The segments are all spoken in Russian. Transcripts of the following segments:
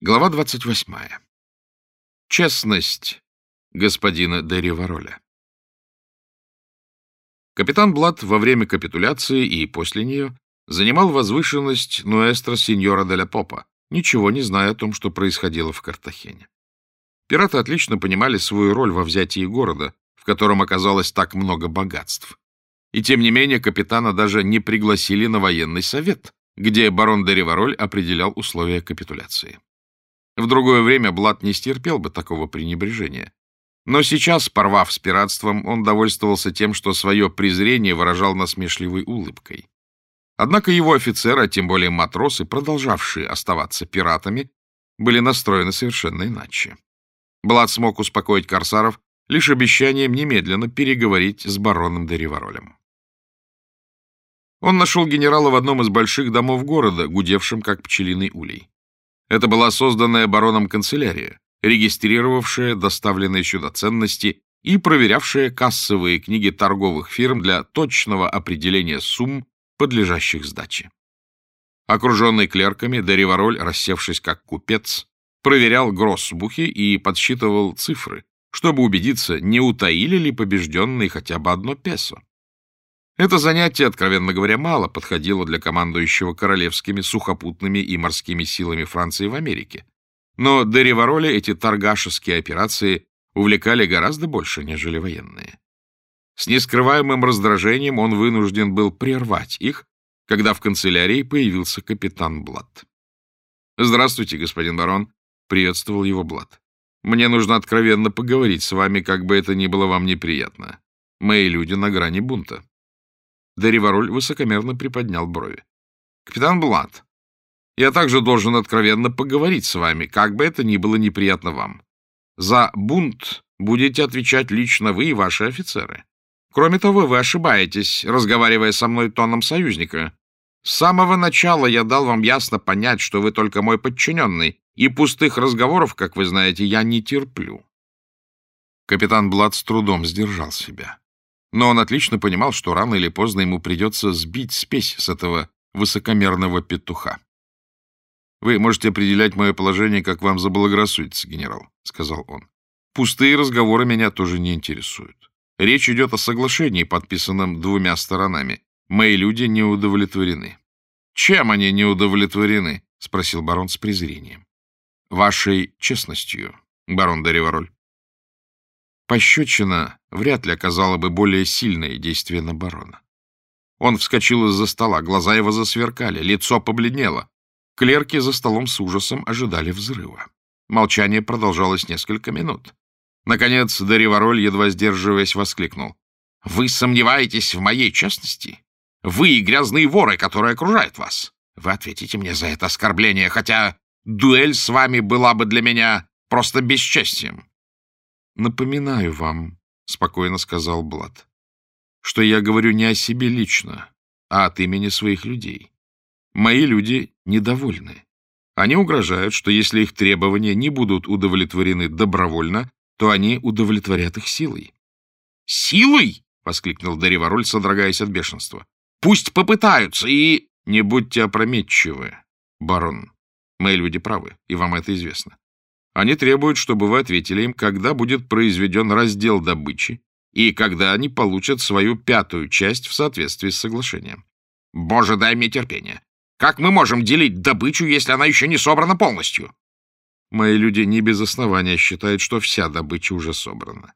Глава 28. Честность господина де Ривароля. Капитан Блад во время капитуляции и после нее занимал возвышенность Нуэстро Синьора де ла Попа, ничего не зная о том, что происходило в Картахене. Пираты отлично понимали свою роль во взятии города, в котором оказалось так много богатств. И тем не менее капитана даже не пригласили на военный совет, где барон де Ривароль определял условия капитуляции. В другое время Блад не стерпел бы такого пренебрежения. Но сейчас, порвав с пиратством, он довольствовался тем, что свое презрение выражал насмешливой улыбкой. Однако его офицеры, а тем более матросы, продолжавшие оставаться пиратами, были настроены совершенно иначе. Блад смог успокоить корсаров лишь обещанием немедленно переговорить с бароном де Риваролем. Он нашел генерала в одном из больших домов города, гудевшем как пчелиный улей. Это была созданная бароном канцелярия, регистрировавшая доставленные сюда ценности и проверявшая кассовые книги торговых фирм для точного определения сумм, подлежащих сдаче. Окруженный клерками, Деривароль, рассевшись как купец, проверял гроссбухи и подсчитывал цифры, чтобы убедиться, не утаили ли побежденные хотя бы одно песо. Это занятие, откровенно говоря, мало подходило для командующего королевскими сухопутными и морскими силами Франции в Америке. Но до Ривароля эти торгашеские операции увлекали гораздо больше, нежели военные. С нескрываемым раздражением он вынужден был прервать их, когда в канцелярии появился капитан Блад. «Здравствуйте, господин барон», — приветствовал его Блад. «Мне нужно откровенно поговорить с вами, как бы это ни было вам неприятно. Мои люди на грани бунта». Деривароль высокомерно приподнял брови. — Капитан Блад, я также должен откровенно поговорить с вами, как бы это ни было неприятно вам. За бунт будете отвечать лично вы и ваши офицеры. Кроме того, вы ошибаетесь, разговаривая со мной тоном союзника. С самого начала я дал вам ясно понять, что вы только мой подчиненный, и пустых разговоров, как вы знаете, я не терплю. Капитан Блад с трудом сдержал себя. Но он отлично понимал, что рано или поздно ему придется сбить спесь с этого высокомерного петуха. «Вы можете определять мое положение, как вам заблагорассудится, генерал», — сказал он. «Пустые разговоры меня тоже не интересуют. Речь идет о соглашении, подписанном двумя сторонами. Мои люди не удовлетворены». «Чем они не удовлетворены?» — спросил барон с презрением. «Вашей честностью, барон Даревароль. Пощечина вряд ли оказала бы более сильное действие на барона. Он вскочил из-за стола, глаза его засверкали, лицо побледнело. Клерки за столом с ужасом ожидали взрыва. Молчание продолжалось несколько минут. Наконец, Даривароль, едва сдерживаясь, воскликнул. — Вы сомневаетесь в моей честности? Вы грязные воры, которые окружают вас. Вы ответите мне за это оскорбление, хотя дуэль с вами была бы для меня просто бесчестием. Напоминаю вам, — спокойно сказал Блад, — что я говорю не о себе лично, а от имени своих людей. Мои люди недовольны. Они угрожают, что если их требования не будут удовлетворены добровольно, то они удовлетворят их силой. «Силой?» — воскликнул Даривароль, содрогаясь от бешенства. «Пусть попытаются и...» «Не будьте опрометчивы, барон. Мои люди правы, и вам это известно. Они требуют, чтобы вы ответили им, когда будет произведен раздел добычи и когда они получат свою пятую часть в соответствии с соглашением. Боже, дай мне терпение. Как мы можем делить добычу, если она еще не собрана полностью? Мои люди не без основания считают, что вся добыча уже собрана.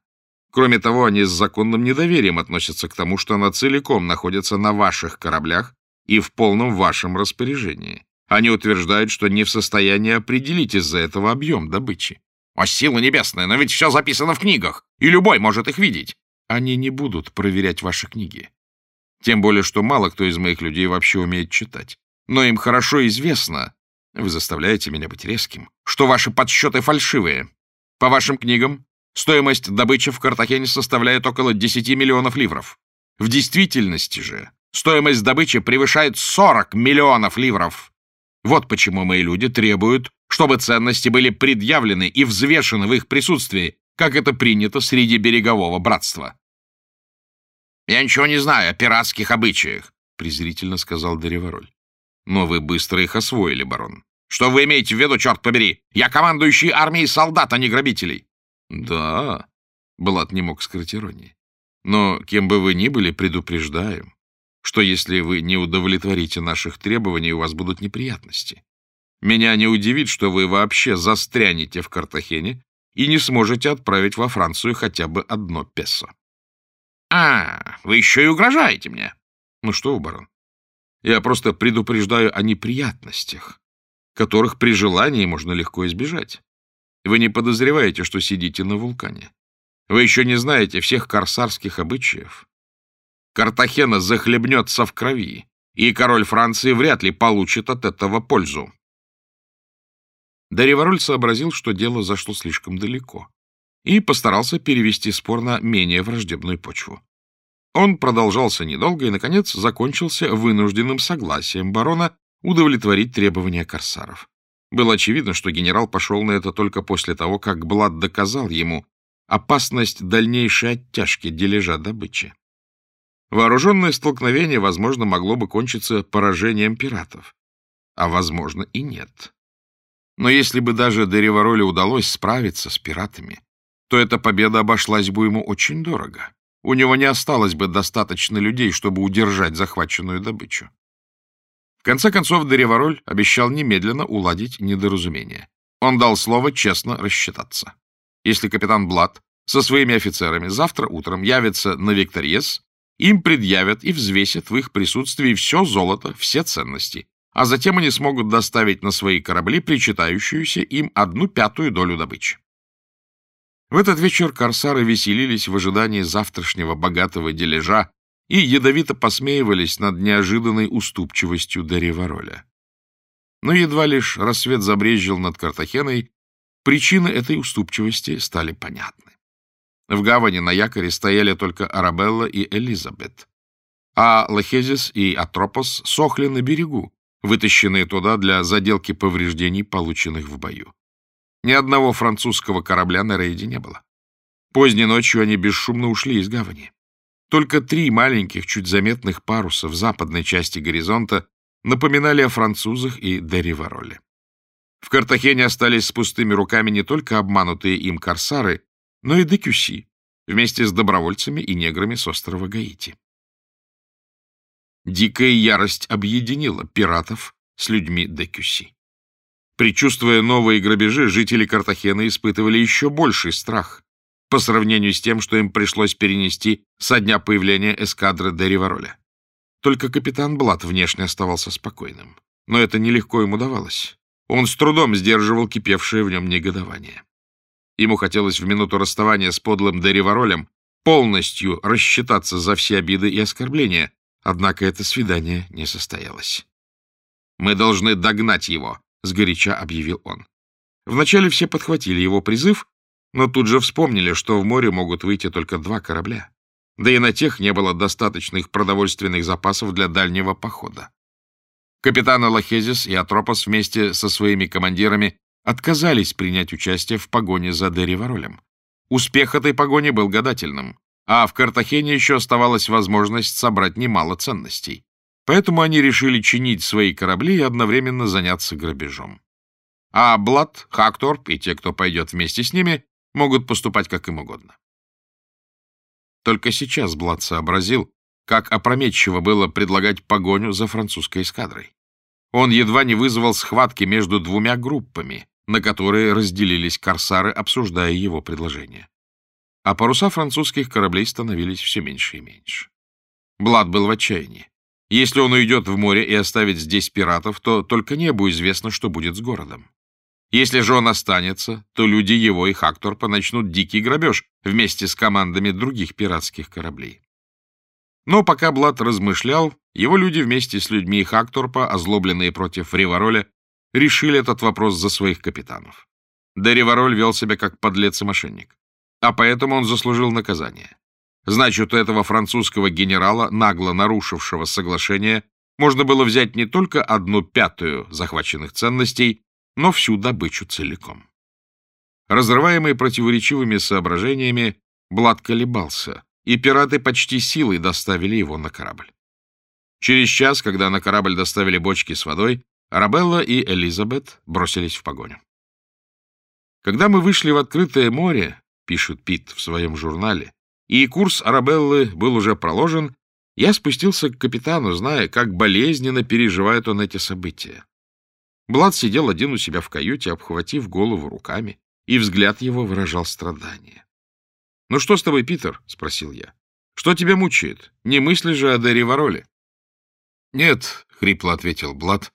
Кроме того, они с законным недоверием относятся к тому, что она целиком находится на ваших кораблях и в полном вашем распоряжении. Они утверждают, что не в состоянии определить из-за этого объем добычи. О, сила небесная, но ведь все записано в книгах, и любой может их видеть. Они не будут проверять ваши книги. Тем более, что мало кто из моих людей вообще умеет читать. Но им хорошо известно, вы заставляете меня быть резким, что ваши подсчеты фальшивые. По вашим книгам, стоимость добычи в Картахене составляет около 10 миллионов ливров. В действительности же стоимость добычи превышает 40 миллионов ливров. Вот почему мои люди требуют, чтобы ценности были предъявлены и взвешены в их присутствии, как это принято среди берегового братства. «Я ничего не знаю о пиратских обычаях», — презрительно сказал Деревароль. «Но вы быстро их освоили, барон. Что вы имеете в виду, черт побери? Я командующий армией солдат, а не грабителей. Да, Блад не мог скрыть иронии. Но кем бы вы ни были, предупреждаем, что если вы не удовлетворите наших требований, у вас будут неприятности. Меня не удивит, что вы вообще застрянете в Картахене и не сможете отправить во Францию хотя бы одно песо. — А, вы еще и угрожаете мне. — Ну что вы, барон, я просто предупреждаю о неприятностях, которых при желании можно легко избежать. Вы не подозреваете, что сидите на вулкане. Вы еще не знаете всех корсарских обычаев. Картахена захлебнется в крови, и король Франции вряд ли получит от этого пользу. Даривароль сообразил, что дело зашло слишком далеко, и постарался перевести спор на менее враждебную почву. Он продолжался недолго и, наконец, закончился вынужденным согласием барона удовлетворить требования корсаров. Было очевидно, что генерал пошел на это только после того, как Блад доказал ему опасность дальнейшей оттяжки дележа добычи. Вооруженное столкновение, возможно, могло бы кончиться поражением пиратов, а, возможно, и нет. Но если бы даже Деревароле удалось справиться с пиратами, то эта победа обошлась бы ему очень дорого. У него не осталось бы достаточно людей, чтобы удержать захваченную добычу. В конце концов, Деревароль обещал немедленно уладить недоразумение. Он дал слово честно рассчитаться. Если капитан Блад со своими офицерами завтра утром явится на Викториес, им предъявят и взвесят в их присутствии все золото, все ценности, а затем они смогут доставить на свои корабли причитающуюся им одну пятую долю добычи. В этот вечер корсары веселились в ожидании завтрашнего богатого дележа и ядовито посмеивались над неожиданной уступчивостью Даривароля. Но едва лишь рассвет забрезжил над Картахеной, причины этой уступчивости стали понятны. В гавани на якоре стояли только Арабелла и Элизабет, а Лахезис и Атропос сохли на берегу, вытащенные туда для заделки повреждений, полученных в бою. Ни одного французского корабля на рейде не было. Поздней ночью они бесшумно ушли из гавани. Только три маленьких, чуть заметных паруса в западной части горизонта напоминали о французах и Деривароле. В Картахене остались с пустыми руками не только обманутые им корсары, но и Декюси, вместе с добровольцами и неграми с острова Гаити. Дикая ярость объединила пиратов с людьми Декюси. Причувствуя новые грабежи, жители Картахена испытывали еще больший страх по сравнению с тем, что им пришлось перенести со дня появления эскадры де Ривароля. Только капитан Блат внешне оставался спокойным. Но это нелегко ему давалось. Он с трудом сдерживал кипевшее в нем негодование. Ему хотелось в минуту расставания с подлым Дериваролем полностью рассчитаться за все обиды и оскорбления, однако это свидание не состоялось. «Мы должны догнать его», — сгоряча объявил он. Вначале все подхватили его призыв, но тут же вспомнили, что в море могут выйти только два корабля. Да и на тех не было достаточных продовольственных запасов для дальнего похода. Капитаны Лохезис и Атропос вместе со своими командирами отказались принять участие в погоне за Дериваролем. Успех этой погони был гадательным, а в Картахене еще оставалась возможность собрать немало ценностей. Поэтому они решили чинить свои корабли и одновременно заняться грабежом. А Блад, Хакторп и те, кто пойдет вместе с ними, могут поступать как им угодно. Только сейчас Блад сообразил, как опрометчиво было предлагать погоню за французской эскадрой. Он едва не вызвал схватки между двумя группами, на которые разделились корсары, обсуждая его предложение. А паруса французских кораблей становились все меньше и меньше. Блад был в отчаянии. Если он уйдет в море и оставит здесь пиратов, то только небу известно, что будет с городом. Если же он останется, то люди его и Хакторпа начнут дикий грабеж вместе с командами других пиратских кораблей. Но пока Блад размышлял, его люди вместе с людьми Хакторпа, озлобленные против Ривароля, решили этот вопрос за своих капитанов. Да Ривароль вел себя как подлец и мошенник. А поэтому он заслужил наказание. Значит, у этого французского генерала, нагло нарушившего соглашение, можно было взять не только одну пятую захваченных ценностей, но всю добычу целиком. Разрываемый противоречивыми соображениями, Блад колебался, и пираты почти силой доставили его на корабль. Через час, когда на корабль доставили бочки с водой, Арабелла и Элизабет бросились в погоню. Когда мы вышли в открытое море, пишет Пит в своем журнале, и курс Арабеллы был уже проложен, я спустился к капитану, зная, как болезненно переживает он эти события. Блад сидел один у себя в каюте, обхватив голову руками, и взгляд его выражал страдание. — Ну что с тобой, Питер? — спросил я. — Что тебя мучает? Не мысли же о Дерри Вороле? — Нет, — хрипло ответил Блад,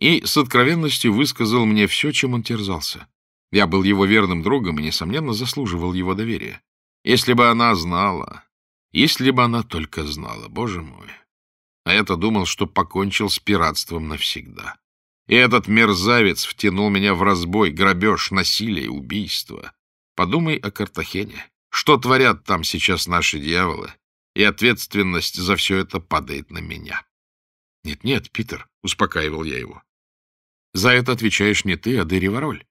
и с откровенностью высказал мне все, чем он терзался. Я был его верным другом и, несомненно, заслуживал его доверия. Если бы она знала, если бы она только знала, боже мой. А я-то думал, что покончил с пиратством навсегда. И этот мерзавец втянул меня в разбой, грабеж, насилие, убийство. Подумай о Картахене. Что творят там сейчас наши дьяволы? И ответственность за все это падает на меня. «Нет-нет, Питер», — успокаивал я его. «За это отвечаешь не ты, а Дерри Вороль.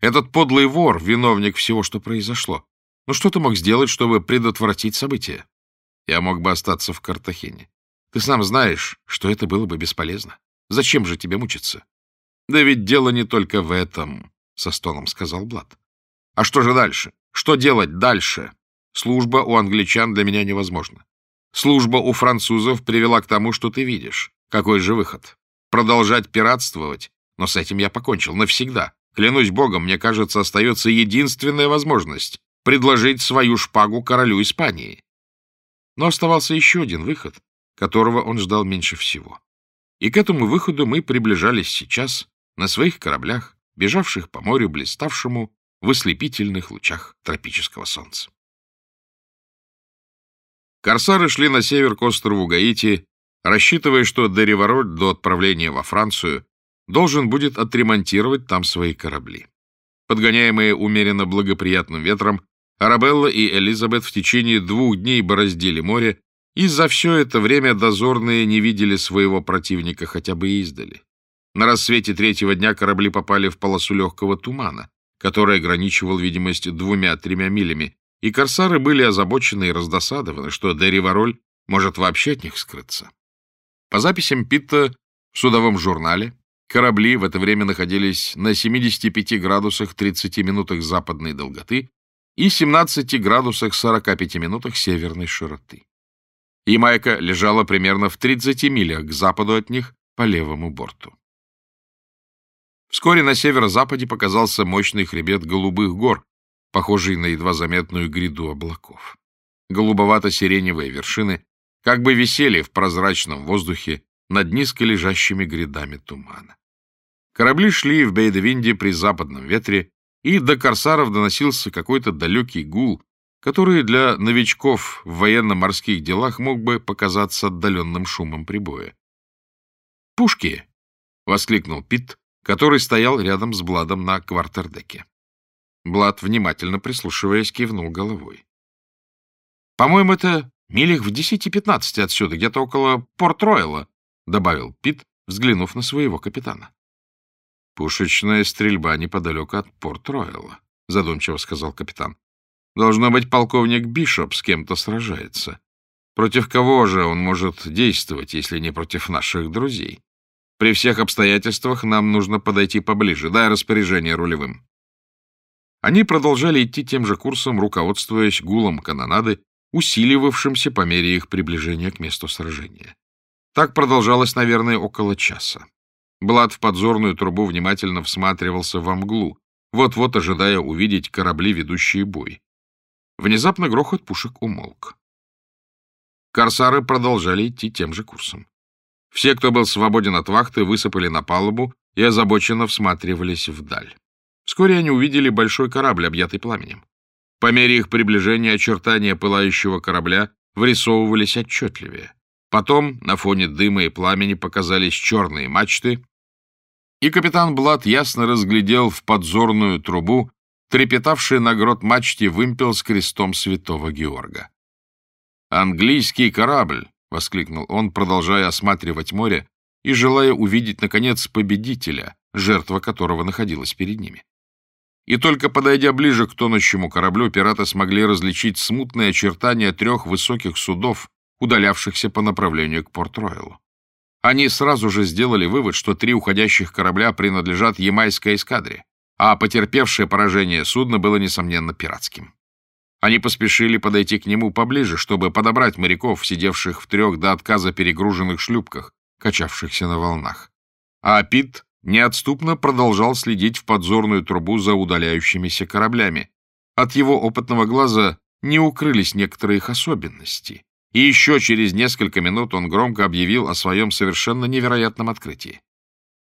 Этот подлый вор — виновник всего, что произошло. Ну что ты мог сделать, чтобы предотвратить события? Я мог бы остаться в Картахене. Ты сам знаешь, что это было бы бесполезно. Зачем же тебе мучиться? Да ведь дело не только в этом, — со стоном сказал Блад. А что же дальше? Что делать дальше? Служба у англичан для меня невозможна. Служба у французов привела к тому, что ты видишь. Какой же выход? Продолжать пиратствовать? Но с этим я покончил навсегда. Клянусь богом, мне кажется, остается единственная возможность — предложить свою шпагу королю Испании. Но оставался еще один выход, которого он ждал меньше всего. И к этому выходу мы приближались сейчас на своих кораблях, бежавших по морю, блиставшему в ослепительных лучах тропического солнца. Корсары шли на север к острову Гаити, рассчитывая, что Дереворот до отправления во Францию должен будет отремонтировать там свои корабли. Подгоняемые умеренно благоприятным ветром, Арабелла и Элизабет в течение двух дней бороздили море, и за все это время дозорные не видели своего противника хотя бы издали. На рассвете третьего дня корабли попали в полосу легкого тумана, который ограничивал видимость двумя-тремя милями, и корсары были озабочены и раздосадованы, что Дерри Вороль может вообще от них скрыться. По записям Питта в судовом журнале, корабли в это время находились на 75 градусах 30 минутах западной долготы и 17 градусах 45 минутах северной широты. Ямайка лежала примерно в 30 милях к западу от них по левому борту. Вскоре на северо-западе показался мощный хребет голубых гор, похожий на едва заметную гряду облаков. Голубовато-сиреневые вершины как бы висели в прозрачном воздухе над низко лежащими грядами тумана. Корабли шли в Бейдевинде при западном ветре, и до корсаров доносился какой-то далекий гул, который для новичков в военно-морских делах мог бы показаться отдаленным шумом прибоя. «Пушки!» — воскликнул Пит, который стоял рядом с Бладом на квартердеке. Блад, внимательно прислушиваясь, кивнул головой. — По-моему, это милях в десяти-пятнадцати отсюда, где-то около Порт-Ройла, — добавил Пит, взглянув на своего капитана. — Пушечная стрельба неподалеку от Порт-Ройла, — задумчиво сказал капитан. — Должно быть, полковник Бишоп с кем-то сражается. Против кого же он может действовать, если не против наших друзей? При всех обстоятельствах нам нужно подойти поближе. Дай распоряжение рулевым. Они продолжали идти тем же курсом, руководствуясь гулом канонады, усиливавшимся по мере их приближения к месту сражения. Так продолжалось, наверное, около часа. Блад в подзорную трубу внимательно всматривался во мглу, вот-вот ожидая увидеть корабли, ведущие бой. Внезапно грохот пушек умолк. Корсары продолжали идти тем же курсом. Все, кто был свободен от вахты, высыпали на палубу и озабоченно всматривались вдаль. Вскоре они увидели большой корабль, объятый пламенем. По мере их приближения очертания пылающего корабля вырисовывались отчетливее. Потом на фоне дыма и пламени показались черные мачты, и капитан Блад ясно разглядел в подзорную трубу трепетавший на грот мачте вымпел с крестом святого Георга. «Английский корабль!» — воскликнул он, продолжая осматривать море и желая увидеть, наконец, победителя, жертва которого находилась перед ними. И только подойдя ближе к тонущему кораблю, пираты смогли различить смутные очертания трех высоких судов, удалявшихся по направлению к Порт-Ройлу. Они сразу же сделали вывод, что три уходящих корабля принадлежат ямайской эскадре, а потерпевшее поражение судно было, несомненно, пиратским. Они поспешили подойти к нему поближе, чтобы подобрать моряков, сидевших в трех до отказа перегруженных шлюпках, качавшихся на волнах. А Пит неотступно продолжал следить в подзорную трубу за удаляющимися кораблями. От его опытного глаза не укрылись некоторые их особенности. И еще через несколько минут он громко объявил о своем совершенно невероятном открытии.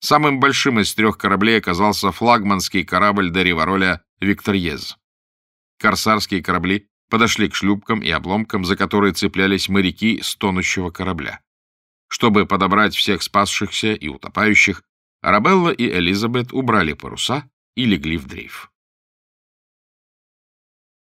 Самым большим из трех кораблей оказался флагманский корабль Деривароля «Викторьез». Корсарские корабли подошли к шлюпкам и обломкам, за которые цеплялись моряки с тонущего корабля. Чтобы подобрать всех спасшихся и утопающих, Арабелла и Элизабет убрали паруса и легли в дрейф.